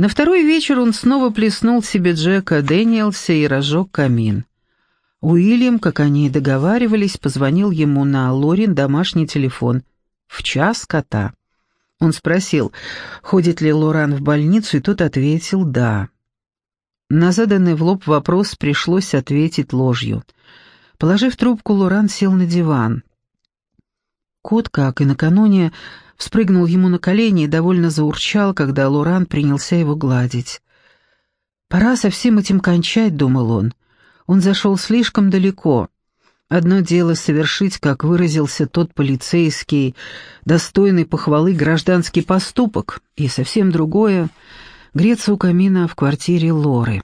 На второй вечер он снова плеснул себе Джека Дэниелса и разжег камин. Уильям, как они и договаривались, позвонил ему на Лорин домашний телефон. В час кота. Он спросил, ходит ли Лоран в больницу, и тот ответил «да». На заданный в лоб вопрос пришлось ответить ложью. Положив трубку, Лоран сел на диван. Кот, как и накануне, спрыгнул ему на колени и довольно заурчал, когда Лоран принялся его гладить. «Пора со всем этим кончать», — думал он. Он зашел слишком далеко. Одно дело совершить, как выразился тот полицейский, достойный похвалы гражданский поступок, и совсем другое — греться у камина в квартире Лоры.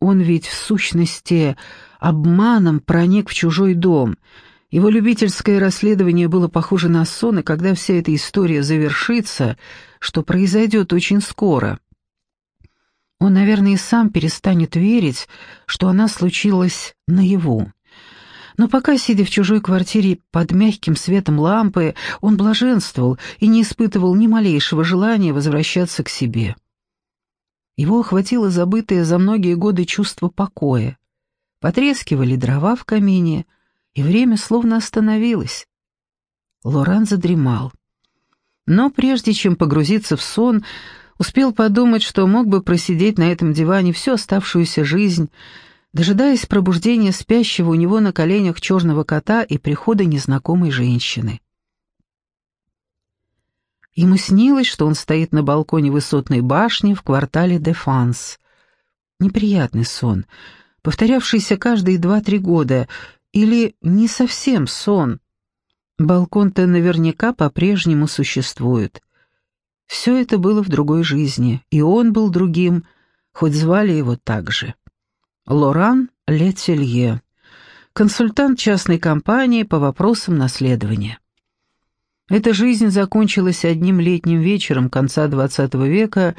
Он ведь, в сущности, обманом проник в чужой дом. Его любительское расследование было похоже на сон, и когда вся эта история завершится, что произойдет очень скоро — он, наверное, и сам перестанет верить, что она случилась наяву. Но пока, сидя в чужой квартире под мягким светом лампы, он блаженствовал и не испытывал ни малейшего желания возвращаться к себе. Его охватило забытое за многие годы чувство покоя. Потрескивали дрова в камине, и время словно остановилось. Лоран задремал. Но прежде чем погрузиться в сон, Успел подумать, что мог бы просидеть на этом диване всю оставшуюся жизнь, дожидаясь пробуждения спящего у него на коленях черного кота и прихода незнакомой женщины. Ему снилось, что он стоит на балконе высотной башни в квартале Дефанс. Неприятный сон, повторявшийся каждые два-три года, или не совсем сон. Балкон-то наверняка по-прежнему существует. Все это было в другой жизни, и он был другим, хоть звали его так же. Лоран Летелье, консультант частной компании по вопросам наследования. Эта жизнь закончилась одним летним вечером конца XX века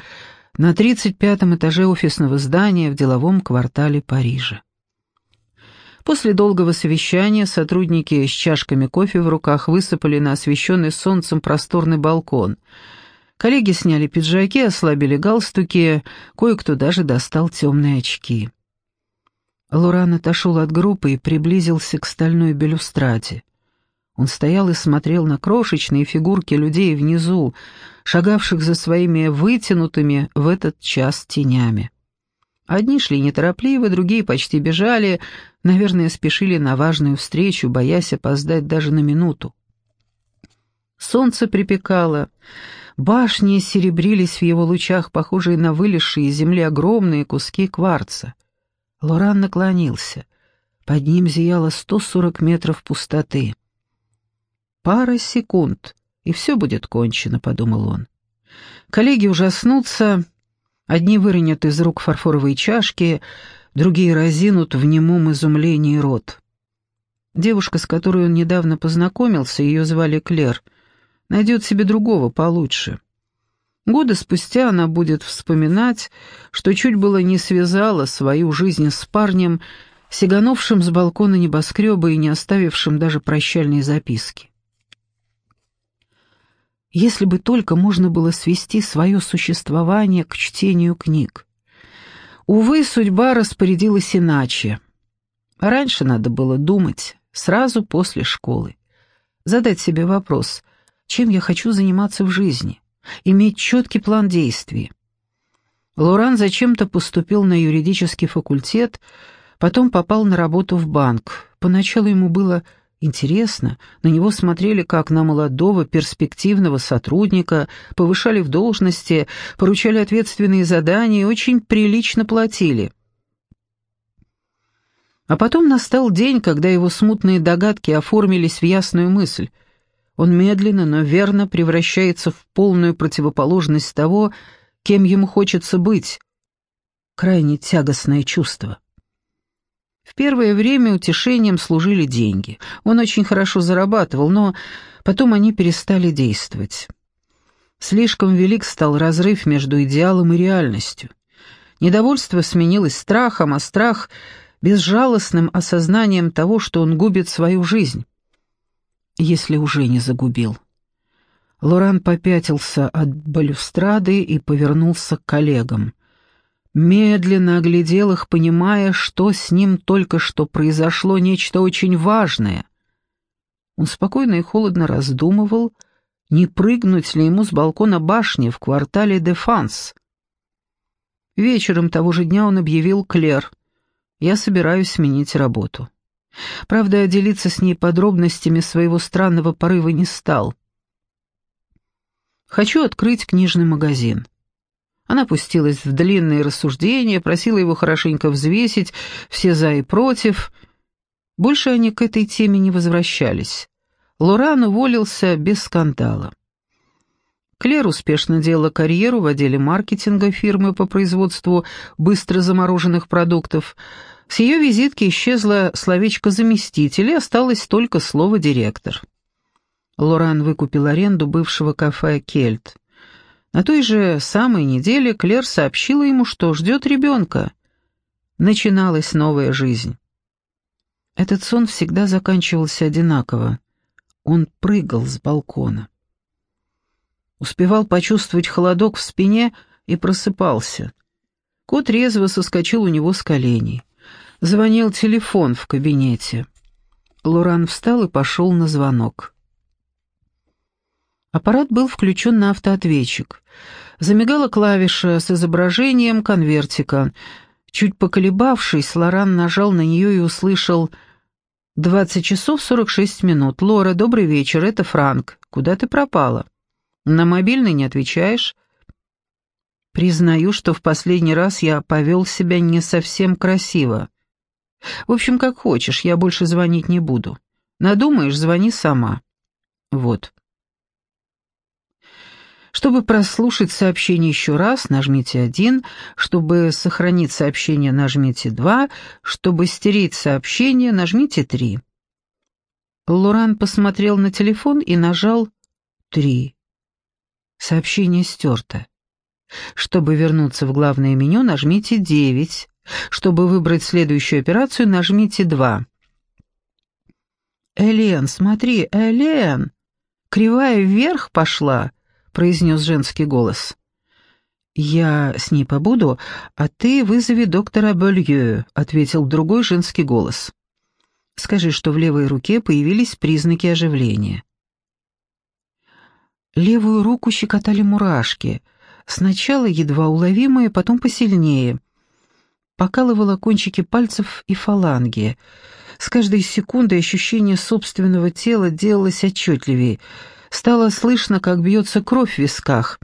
на 35-м этаже офисного здания в деловом квартале Парижа. После долгого совещания сотрудники с чашками кофе в руках высыпали на освещенный солнцем просторный балкон – Коллеги сняли пиджаки, ослабили галстуки, кое-кто даже достал темные очки. Лоран отошел от группы и приблизился к стальной балюстраде. Он стоял и смотрел на крошечные фигурки людей внизу, шагавших за своими вытянутыми в этот час тенями. Одни шли неторопливо, другие почти бежали, наверное, спешили на важную встречу, боясь опоздать даже на минуту. Солнце припекало, Башни серебрились в его лучах, похожие на вылезшие из земли огромные куски кварца. Лоран наклонился. Под ним зияло 140 метров пустоты. «Пара секунд, и все будет кончено», — подумал он. Коллеги ужаснутся, одни выронят из рук фарфоровые чашки, другие разинут в немом изумлении рот. Девушка, с которой он недавно познакомился, ее звали Клер — найдет себе другого получше. Годы спустя она будет вспоминать, что чуть было не связала свою жизнь с парнем, сиганувшим с балкона небоскреба и не оставившим даже прощальной записки. Если бы только можно было свести свое существование к чтению книг. Увы, судьба распорядилась иначе. Раньше надо было думать, сразу после школы. Задать себе вопрос, чем я хочу заниматься в жизни, иметь четкий план действий. Лоран зачем-то поступил на юридический факультет, потом попал на работу в банк. Поначалу ему было интересно, на него смотрели как на молодого перспективного сотрудника, повышали в должности, поручали ответственные задания и очень прилично платили. А потом настал день, когда его смутные догадки оформились в ясную мысль — он медленно, но верно превращается в полную противоположность того, кем ему хочется быть. Крайне тягостное чувство. В первое время утешением служили деньги. Он очень хорошо зарабатывал, но потом они перестали действовать. Слишком велик стал разрыв между идеалом и реальностью. Недовольство сменилось страхом, а страх — безжалостным осознанием того, что он губит свою жизнь если уже не загубил. Лоран попятился от балюстрады и повернулся к коллегам. Медленно оглядел их, понимая, что с ним только что произошло нечто очень важное. Он спокойно и холодно раздумывал, не прыгнуть ли ему с балкона башни в квартале Дефанс. Вечером того же дня он объявил Клер. «Я собираюсь сменить работу». Правда, делиться с ней подробностями своего странного порыва не стал. «Хочу открыть книжный магазин». Она пустилась в длинные рассуждения, просила его хорошенько взвесить все «за» и «против». Больше они к этой теме не возвращались. Лоран уволился без скандала. Клер успешно делала карьеру в отделе маркетинга фирмы по производству быстро замороженных продуктов. С ее визитки исчезло словечко «заместитель» и осталось только слово «директор». Лоран выкупил аренду бывшего кафе «Кельт». На той же самой неделе Клер сообщила ему, что ждет ребенка. Начиналась новая жизнь. Этот сон всегда заканчивался одинаково. Он прыгал с балкона успевал почувствовать холодок в спине и просыпался. Кот резво соскочил у него с коленей. Звонил телефон в кабинете. Лоран встал и пошел на звонок. Аппарат был включен на автоответчик. Замигала клавиша с изображением конвертика. Чуть поколебавшись, Лоран нажал на нее и услышал «Двадцать часов сорок шесть минут. Лора, добрый вечер, это Франк. Куда ты пропала?» На мобильный не отвечаешь? Признаю, что в последний раз я повел себя не совсем красиво. В общем, как хочешь, я больше звонить не буду. Надумаешь, звони сама. Вот. Чтобы прослушать сообщение еще раз, нажмите один. Чтобы сохранить сообщение, нажмите два. Чтобы стереть сообщение, нажмите три. Лоран посмотрел на телефон и нажал три. Сообщение стерто. Чтобы вернуться в главное меню, нажмите 9. Чтобы выбрать следующую операцию, нажмите 2. «Элен, смотри, Элен! Кривая вверх пошла!» — произнес женский голос. «Я с ней побуду, а ты вызови доктора Белье», — ответил другой женский голос. «Скажи, что в левой руке появились признаки оживления». Левую руку щекотали мурашки, сначала едва уловимые, потом посильнее. Покалывало кончики пальцев и фаланги. С каждой секундой ощущение собственного тела делалось отчетливее. Стало слышно, как бьется кровь в висках.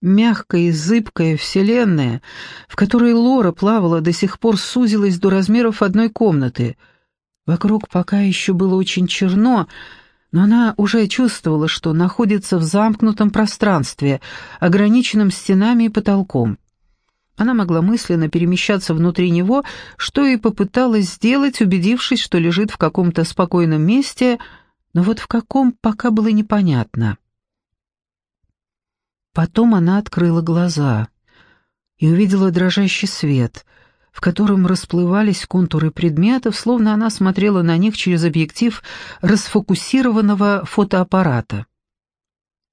Мягкая и зыбкая вселенная, в которой Лора плавала, до сих пор сузилась до размеров одной комнаты. Вокруг пока еще было очень черно, но она уже чувствовала, что находится в замкнутом пространстве, ограниченном стенами и потолком. Она могла мысленно перемещаться внутри него, что и попыталась сделать, убедившись, что лежит в каком-то спокойном месте, но вот в каком пока было непонятно. Потом она открыла глаза и увидела дрожащий свет — в котором расплывались контуры предметов, словно она смотрела на них через объектив расфокусированного фотоаппарата.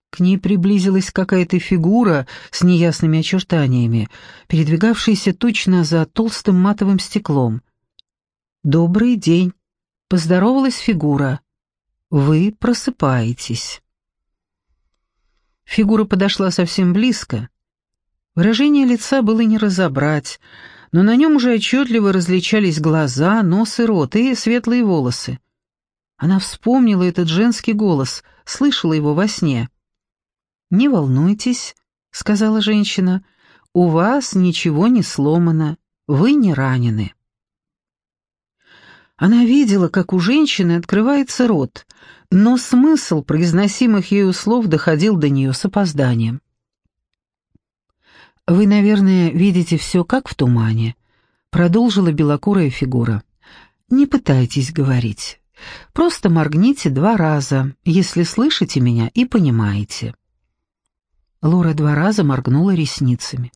К ней приблизилась какая-то фигура с неясными очертаниями, передвигавшаяся точно за толстым матовым стеклом. «Добрый день», — поздоровалась фигура. «Вы просыпаетесь». Фигура подошла совсем близко. Выражение лица было не разобрать — но на нем уже отчетливо различались глаза, нос и рот, и светлые волосы. Она вспомнила этот женский голос, слышала его во сне. «Не волнуйтесь», — сказала женщина, — «у вас ничего не сломано, вы не ранены». Она видела, как у женщины открывается рот, но смысл произносимых ею слов доходил до нее с опозданием. «Вы, наверное, видите все как в тумане», — продолжила белокурая фигура. «Не пытайтесь говорить. Просто моргните два раза, если слышите меня и понимаете». Лора два раза моргнула ресницами.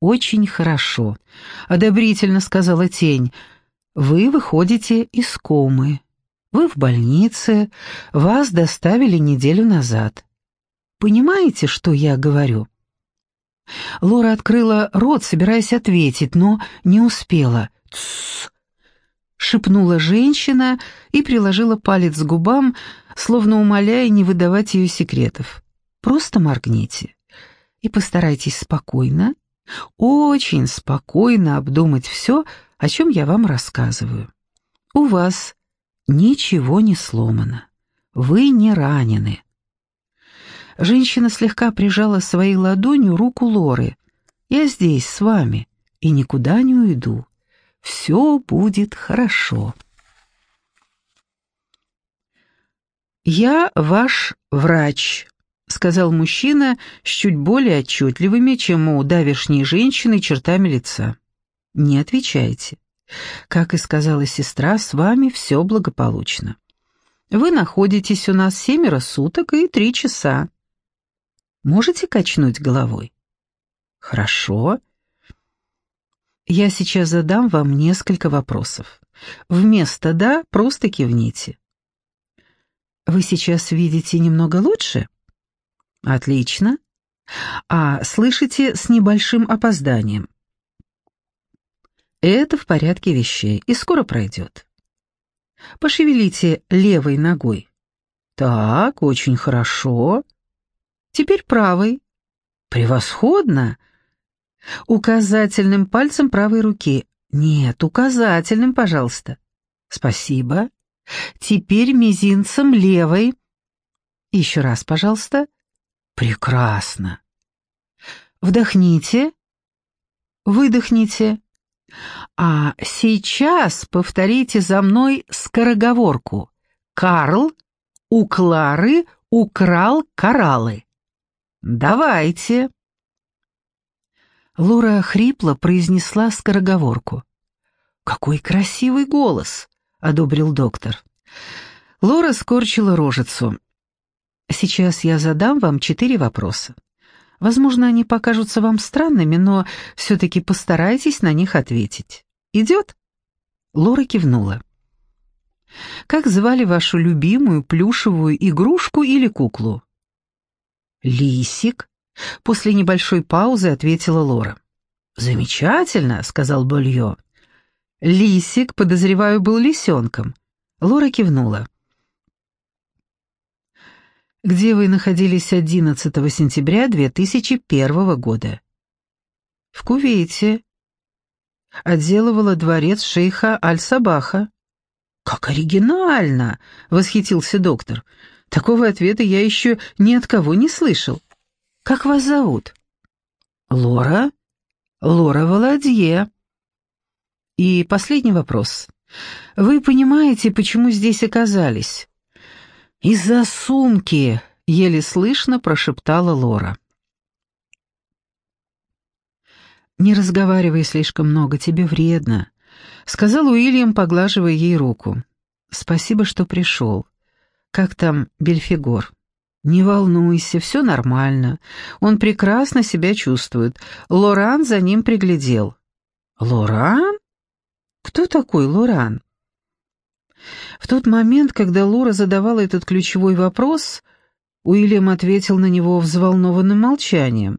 «Очень хорошо», — одобрительно сказала тень. «Вы выходите из комы. Вы в больнице, вас доставили неделю назад. понимаете, что я говорю?» Лора открыла рот, собираясь ответить, но не успела. «Тссс!» — шепнула женщина и приложила палец к губам, словно умоляя не выдавать ее секретов. «Просто моргните и постарайтесь спокойно, очень спокойно обдумать все, о чем я вам рассказываю. У вас ничего не сломано, вы не ранены». Женщина слегка прижала своей ладонью руку Лоры. «Я здесь, с вами, и никуда не уйду. Все будет хорошо». «Я ваш врач», — сказал мужчина с чуть более отчетливыми, чем у давешней женщины, чертами лица. «Не отвечайте. Как и сказала сестра, с вами все благополучно. Вы находитесь у нас семеро суток и три часа. Можете качнуть головой? Хорошо. Я сейчас задам вам несколько вопросов. Вместо «да» просто кивните. Вы сейчас видите немного лучше? Отлично. А слышите с небольшим опозданием? Это в порядке вещей и скоро пройдет. Пошевелите левой ногой. Так, очень хорошо. Теперь правой. Превосходно. Указательным пальцем правой руки. Нет, указательным, пожалуйста. Спасибо. Теперь мизинцем левой. Еще раз, пожалуйста. Прекрасно. Вдохните. Выдохните. А сейчас повторите за мной скороговорку. Карл у Клары украл кораллы. «Давайте!» Лора хрипло произнесла скороговорку. «Какой красивый голос!» — одобрил доктор. Лора скорчила рожицу. «Сейчас я задам вам четыре вопроса. Возможно, они покажутся вам странными, но все-таки постарайтесь на них ответить. Идет?» Лора кивнула. «Как звали вашу любимую плюшевую игрушку или куклу?» «Лисик?» — после небольшой паузы ответила Лора. «Замечательно», — сказал Болье. «Лисик, подозреваю, был лисенком». Лора кивнула. «Где вы находились 11 сентября 2001 года?» «В Кувейте». Отделывала дворец шейха Аль-Сабаха. «Как оригинально!» — восхитился доктор. Такого ответа я еще ни от кого не слышал. Как вас зовут? Лора? Лора Володье. И последний вопрос. Вы понимаете, почему здесь оказались? Из-за сумки, еле слышно прошептала Лора. «Не разговаривай слишком много, тебе вредно», — сказал Уильям, поглаживая ей руку. «Спасибо, что пришел. Как там Бельфигор? Не волнуйся, все нормально. Он прекрасно себя чувствует. Лоран за ним приглядел. Лоран? Кто такой Лоран? В тот момент, когда Лора задавала этот ключевой вопрос, Уильям ответил на него взволнованным молчанием.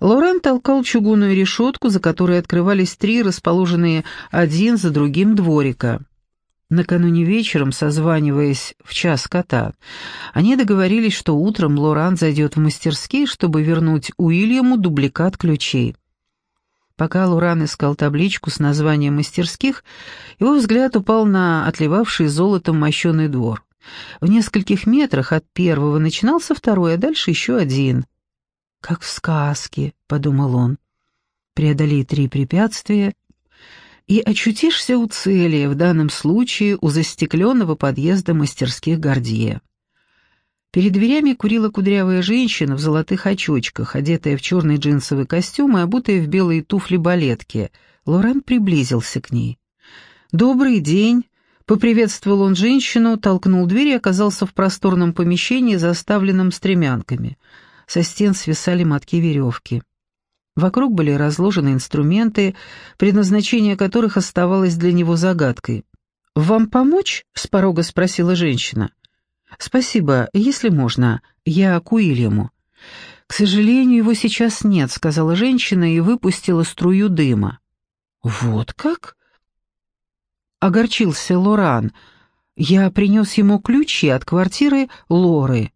Лоран толкал чугунную решетку, за которой открывались три расположенные один за другим дворика. Накануне вечером, созваниваясь в час кота, они договорились, что утром Лоран зайдет в мастерские, чтобы вернуть Уильяму дубликат ключей. Пока Лоран искал табличку с названием мастерских, его взгляд упал на отливавший золотом мощеный двор. В нескольких метрах от первого начинался второй, а дальше еще один. «Как в сказке», — подумал он. Преодолей три препятствия, и очутишься у цели, в данном случае у застекленного подъезда мастерских Гордье. Перед дверями курила кудрявая женщина в золотых очочках, одетая в черный джинсовый костюм и обутая в белые туфли-балетки. Лорен приблизился к ней. «Добрый день!» — поприветствовал он женщину, толкнул дверь и оказался в просторном помещении, заставленном стремянками. Со стен свисали мотки веревки. Вокруг были разложены инструменты, предназначение которых оставалось для него загадкой. «Вам помочь?» — с порога спросила женщина. «Спасибо, если можно. Я к Уильяму». «К сожалению, его сейчас нет», — сказала женщина и выпустила струю дыма. «Вот как?» Огорчился Лоран. «Я принес ему ключи от квартиры Лоры».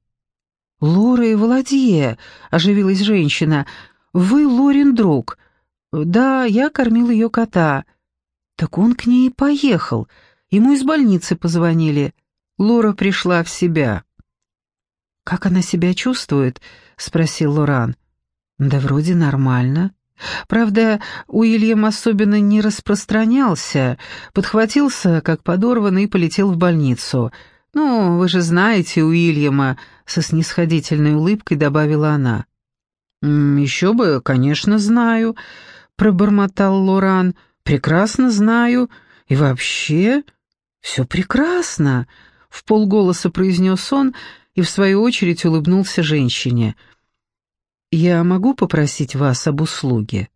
«Лоры Володье», — оживилась женщина, — «вы Лорин друг». «Да, я кормил ее кота». «Так он к ней поехал. Ему из больницы позвонили. Лора пришла в себя». «Как она себя чувствует?» — спросил Лоран. «Да вроде нормально. Правда, Уильям особенно не распространялся, подхватился, как подорванный, и полетел в больницу. Ну, вы же знаете Уильяма», — со снисходительной улыбкой добавила она. «Еще бы, конечно, знаю», — пробормотал Лоран. «Прекрасно знаю. И вообще, все прекрасно», — в полголоса произнес он и, в свою очередь, улыбнулся женщине. «Я могу попросить вас об услуге?»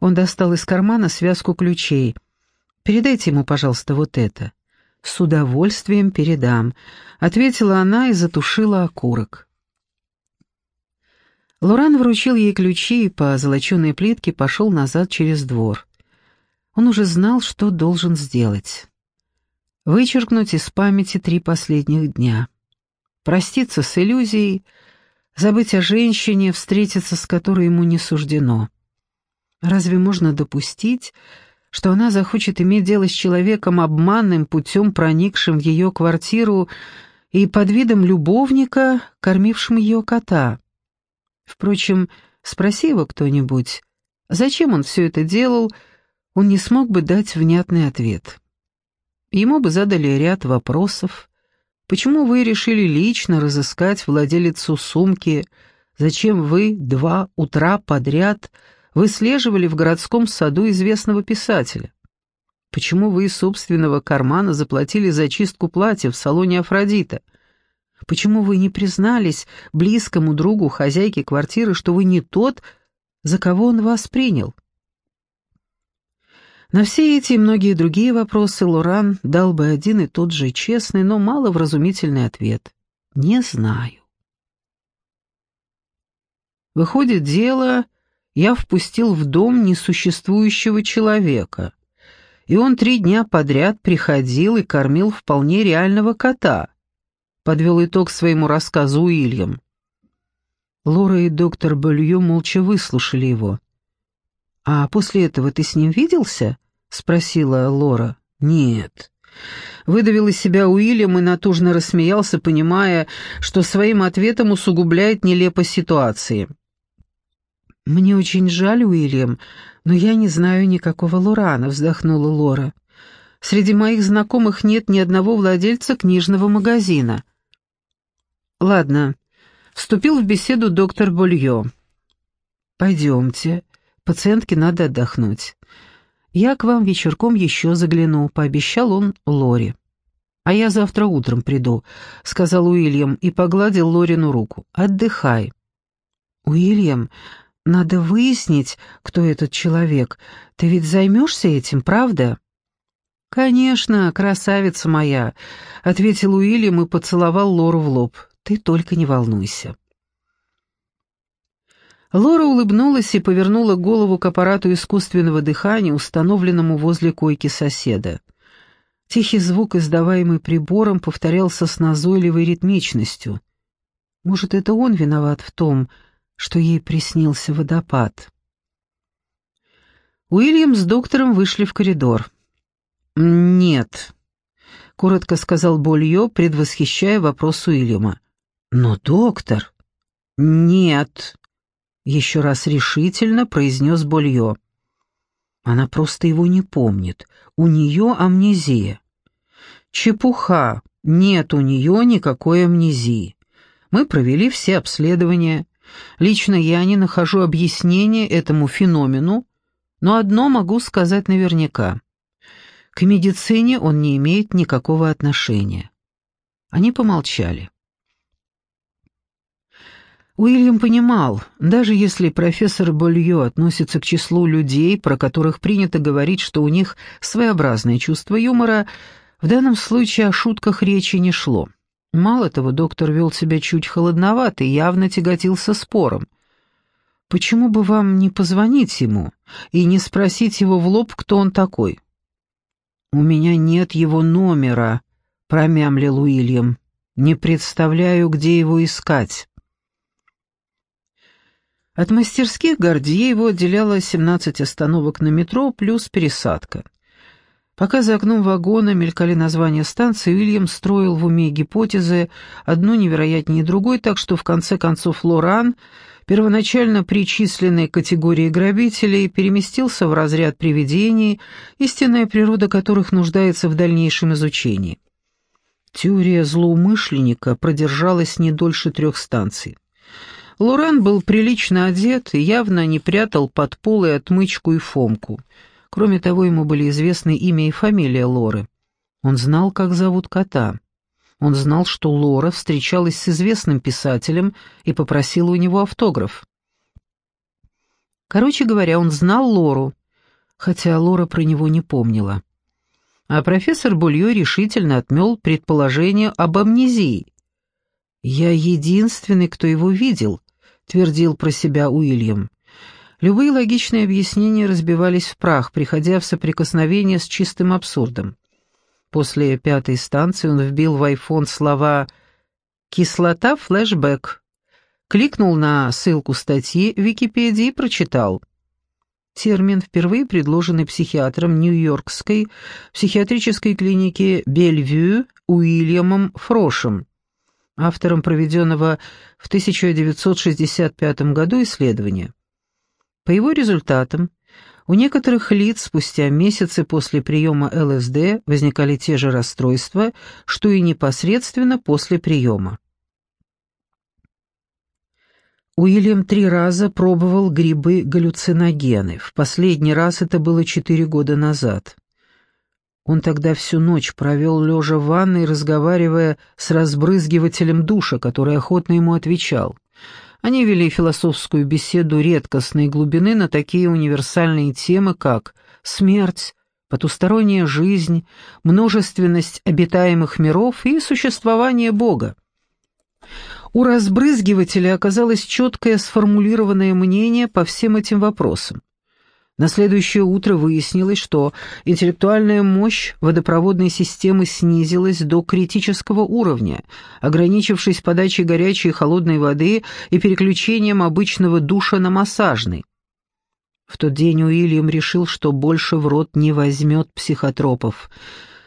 Он достал из кармана связку ключей. «Передайте ему, пожалуйста, вот это». «С удовольствием передам», — ответила она и затушила окурок. Лоран вручил ей ключи и по золоченой плитке пошел назад через двор. Он уже знал, что должен сделать. Вычеркнуть из памяти три последних дня. Проститься с иллюзией, забыть о женщине, встретиться с которой ему не суждено. Разве можно допустить, что она захочет иметь дело с человеком обманным путем, проникшим в ее квартиру и под видом любовника, кормившим ее кота? Впрочем, спроси его кто-нибудь, зачем он все это делал, он не смог бы дать внятный ответ. Ему бы задали ряд вопросов. Почему вы решили лично разыскать владелицу сумки? Зачем вы два утра подряд выслеживали в городском саду известного писателя? Почему вы из собственного кармана заплатили за чистку платья в салоне Афродита? Почему вы не признались близкому другу хозяйки квартиры, что вы не тот, за кого он вас принял? На все эти и многие другие вопросы Лоран дал бы один и тот же честный, но маловразумительный ответ. «Не знаю». Выходит, дело я впустил в дом несуществующего человека, и он три дня подряд приходил и кормил вполне реального кота, подвел итог своему рассказу Уильям. Лора и доктор Болью молча выслушали его. «А после этого ты с ним виделся?» — спросила Лора. «Нет». Выдавил из себя Уильям и натужно рассмеялся, понимая, что своим ответом усугубляет нелепость ситуации. «Мне очень жаль, Уильям, но я не знаю никакого Лорана», — вздохнула Лора. «Среди моих знакомых нет ни одного владельца книжного магазина». «Ладно», — вступил в беседу доктор Болье. «Пойдемте, пациентке надо отдохнуть. Я к вам вечерком еще загляну», — пообещал он Лоре. «А я завтра утром приду», — сказал Уильям и погладил Лорину руку. «Отдыхай». «Уильям, надо выяснить, кто этот человек. Ты ведь займешься этим, правда?» «Конечно, красавица моя», — ответил Уильям и поцеловал Лору в лоб. Ты только не волнуйся». Лора улыбнулась и повернула голову к аппарату искусственного дыхания, установленному возле койки соседа. Тихий звук, издаваемый прибором, повторялся с назойливой ритмичностью. Может, это он виноват в том, что ей приснился водопад. Уильям с доктором вышли в коридор. «Нет», — коротко сказал Болье, предвосхищая вопрос Уильяма. «Но, доктор...» «Нет», — еще раз решительно произнес Болье. «Она просто его не помнит. У нее амнезия». «Чепуха. Нет у нее никакой амнезии. Мы провели все обследования. Лично я не нахожу объяснения этому феномену, но одно могу сказать наверняка. К медицине он не имеет никакого отношения». Они помолчали. Уильям понимал, даже если профессор Болье относится к числу людей, про которых принято говорить, что у них своеобразное чувство юмора, в данном случае о шутках речи не шло. Мало того, доктор вел себя чуть холодновато и явно тяготился спором. Почему бы вам не позвонить ему и не спросить его в лоб, кто он такой? «У меня нет его номера», — промямлил Уильям. «Не представляю, где его искать». От мастерских Гордье его отделяло 17 остановок на метро плюс пересадка. Пока за окном вагона мелькали названия станции, Уильям строил в уме гипотезы, одну невероятнее другой, так что в конце концов Лоран, первоначально причисленный к категории грабителей, переместился в разряд привидений, истинная природа которых нуждается в дальнейшем изучении. Теория злоумышленника продержалась не дольше трех станций. Лоран был прилично одет и явно не прятал под пол и отмычку и фомку. Кроме того, ему были известны имя и фамилия Лоры. Он знал, как зовут кота. Он знал, что Лора встречалась с известным писателем и попросила у него автограф. Короче говоря, он знал Лору, хотя Лора про него не помнила. А профессор Бульё решительно отмел предположение об амнезии. «Я единственный, кто его видел», — твердил про себя Уильям. Любые логичные объяснения разбивались в прах, приходя в соприкосновение с чистым абсурдом. После пятой станции он вбил в айфон слова «кислота флешбэк», кликнул на ссылку статьи в Википедии и прочитал. Термин, впервые предложенный психиатром Нью-Йоркской психиатрической клиники Бельвью Уильямом Фрошем автором проведенного в 1965 году исследования. По его результатам, у некоторых лиц спустя месяцы после приема ЛСД возникали те же расстройства, что и непосредственно после приема. Уильям три раза пробовал грибы-галлюциногены. В последний раз это было четыре года назад. Он тогда всю ночь провел лежа в ванной, разговаривая с разбрызгивателем душа, который охотно ему отвечал. Они вели философскую беседу редкостной глубины на такие универсальные темы, как смерть, потусторонняя жизнь, множественность обитаемых миров и существование Бога. У разбрызгивателя оказалось четкое сформулированное мнение по всем этим вопросам. На следующее утро выяснилось, что интеллектуальная мощь водопроводной системы снизилась до критического уровня, ограничившись подачей горячей и холодной воды и переключением обычного душа на массажный. В тот день Уильям решил, что больше в рот не возьмет психотропов.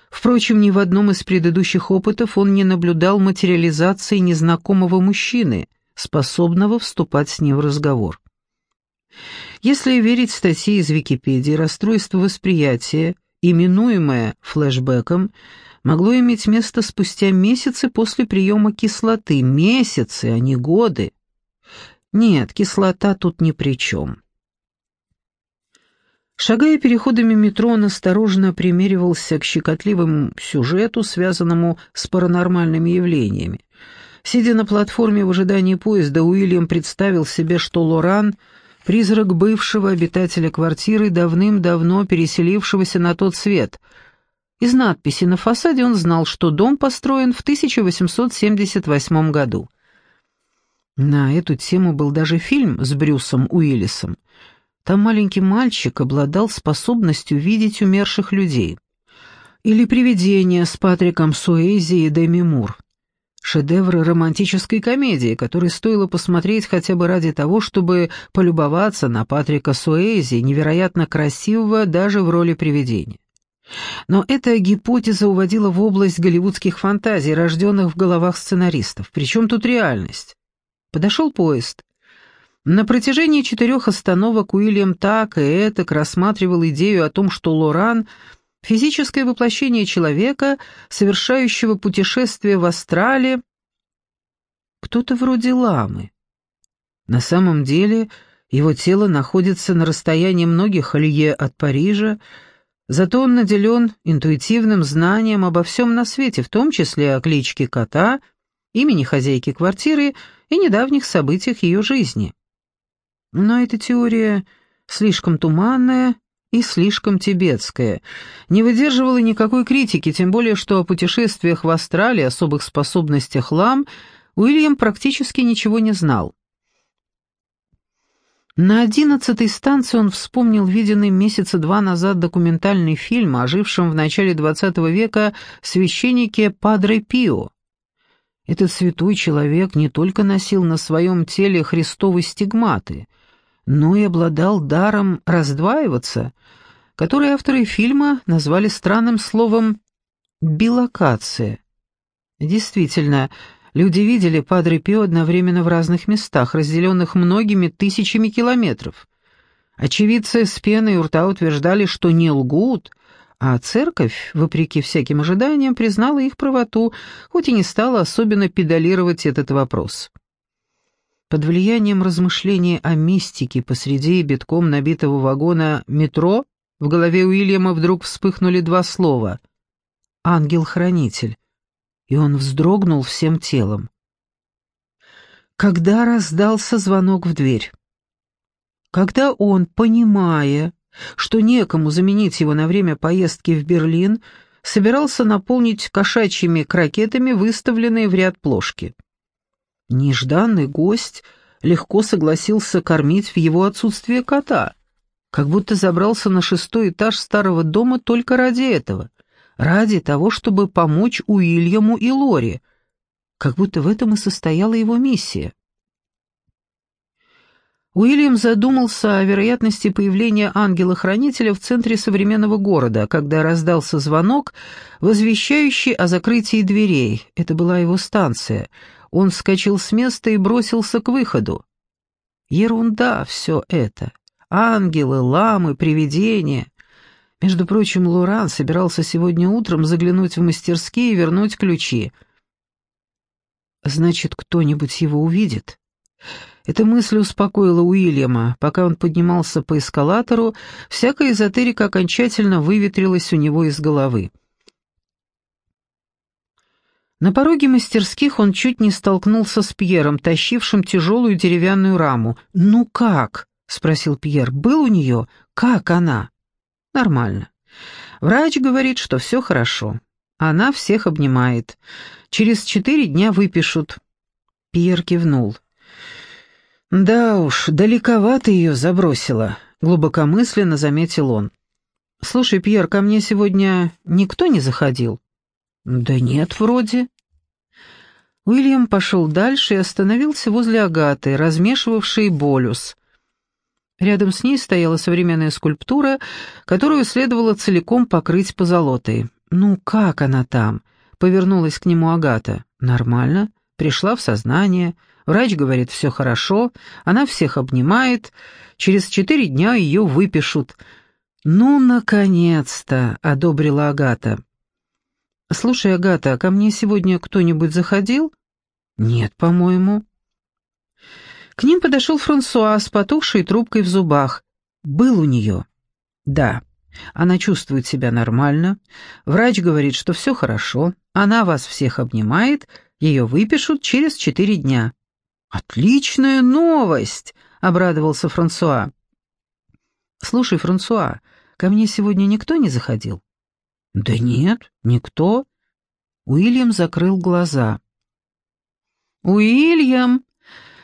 Впрочем, ни в одном из предыдущих опытов он не наблюдал материализации незнакомого мужчины, способного вступать с ним в разговор. Если верить статье из Википедии, расстройство восприятия, именуемое флешбеком, могло иметь место спустя месяцы после приема кислоты. Месяцы, а не годы. Нет, кислота тут ни при чем. Шагая переходами метро, он осторожно примеривался к щекотливому сюжету, связанному с паранормальными явлениями. Сидя на платформе в ожидании поезда, Уильям представил себе, что Лоран — Призрак бывшего обитателя квартиры, давным-давно переселившегося на тот свет. Из надписи на фасаде он знал, что дом построен в 1878 году. На эту тему был даже фильм с Брюсом Уиллисом. Там маленький мальчик обладал способностью видеть умерших людей. Или «Привидение» с Патриком Суэйзи и Деми Мур шедевр романтической комедии, который стоило посмотреть хотя бы ради того, чтобы полюбоваться на Патрика Суэйзи, невероятно красивого даже в роли привидения. Но эта гипотеза уводила в область голливудских фантазий, рожденных в головах сценаристов. Причем тут реальность? Подошел поезд. На протяжении четырех остановок Уильям так и этак рассматривал идею о том, что Лоран Физическое воплощение человека, совершающего путешествие в астрале, кто-то вроде ламы. На самом деле его тело находится на расстоянии многих лье от Парижа, зато он наделен интуитивным знанием обо всем на свете, в том числе о кличке кота, имени хозяйки квартиры и недавних событиях ее жизни. Но эта теория слишком туманная и слишком тибетское. Не выдерживало никакой критики, тем более что о путешествиях в Австралии, особых способностях лам, Уильям практически ничего не знал. На одиннадцатой станции он вспомнил виденный месяца два назад документальный фильм о жившем в начале XX века священнике Падре Пио. Этот святой человек не только носил на своем теле христовы стигматы, но и обладал даром раздваиваться, который авторы фильма назвали странным словом «билокация». Действительно, люди видели Падре Пио одновременно в разных местах, разделенных многими тысячами километров. Очевидцы с пеной у рта утверждали, что не лгут, а церковь, вопреки всяким ожиданиям, признала их правоту, хоть и не стала особенно педалировать этот вопрос. Под влиянием размышлений о мистике посреди битком набитого вагона метро в голове Уильяма вдруг вспыхнули два слова «ангел-хранитель», и он вздрогнул всем телом. Когда раздался звонок в дверь? Когда он, понимая, что некому заменить его на время поездки в Берлин, собирался наполнить кошачьими крокетами выставленные в ряд плошки. Нежданный гость легко согласился кормить в его отсутствие кота, как будто забрался на шестой этаж старого дома только ради этого, ради того, чтобы помочь Уильяму и Лори, как будто в этом и состояла его миссия. Уильям задумался о вероятности появления ангела-хранителя в центре современного города, когда раздался звонок, возвещающий о закрытии дверей. Это была его станция. Он вскочил с места и бросился к выходу. Ерунда все это. Ангелы, ламы, привидения. Между прочим, Лоран собирался сегодня утром заглянуть в мастерские и вернуть ключи. Значит, кто-нибудь его увидит? Эта мысль успокоила Уильяма. Пока он поднимался по эскалатору, всякая эзотерика окончательно выветрилась у него из головы. На пороге мастерских он чуть не столкнулся с Пьером, тащившим тяжелую деревянную раму. «Ну как?» — спросил Пьер. «Был у нее? Как она?» «Нормально. Врач говорит, что все хорошо. Она всех обнимает. Через четыре дня выпишут». Пьер кивнул. «Да уж, далековато ее забросила», — глубокомысленно заметил он. «Слушай, Пьер, ко мне сегодня никто не заходил?» «Да нет, вроде». Уильям пошел дальше и остановился возле Агаты, размешивавшей болюс. Рядом с ней стояла современная скульптура, которую следовало целиком покрыть позолотой. «Ну, как она там?» — повернулась к нему Агата. «Нормально. Пришла в сознание. Врач говорит, все хорошо, она всех обнимает, через четыре дня ее выпишут. «Ну, наконец-то!» — одобрила Агата. «Слушай, Агата, а ко мне сегодня кто-нибудь заходил?» «Нет, по-моему». К ним подошел Франсуа с потухшей трубкой в зубах. «Был у нее?» «Да. Она чувствует себя нормально. Врач говорит, что все хорошо. Она вас всех обнимает. Ее выпишут через четыре дня». «Отличная новость!» — обрадовался Франсуа. «Слушай, Франсуа, ко мне сегодня никто не заходил?» «Да нет, никто». Уильям закрыл глаза. «Уильям!»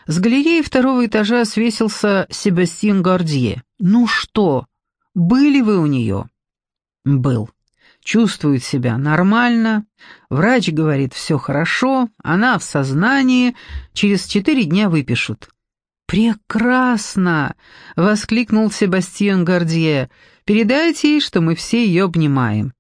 С галереи второго этажа свесился Себастьян Гордье. «Ну что, были вы у нее?» «Был чувствует себя нормально, врач говорит, все хорошо, она в сознании, через четыре дня выпишут. «Прекрасно!» — воскликнул Себастьян Гордье. «Передайте ей, что мы все ее обнимаем».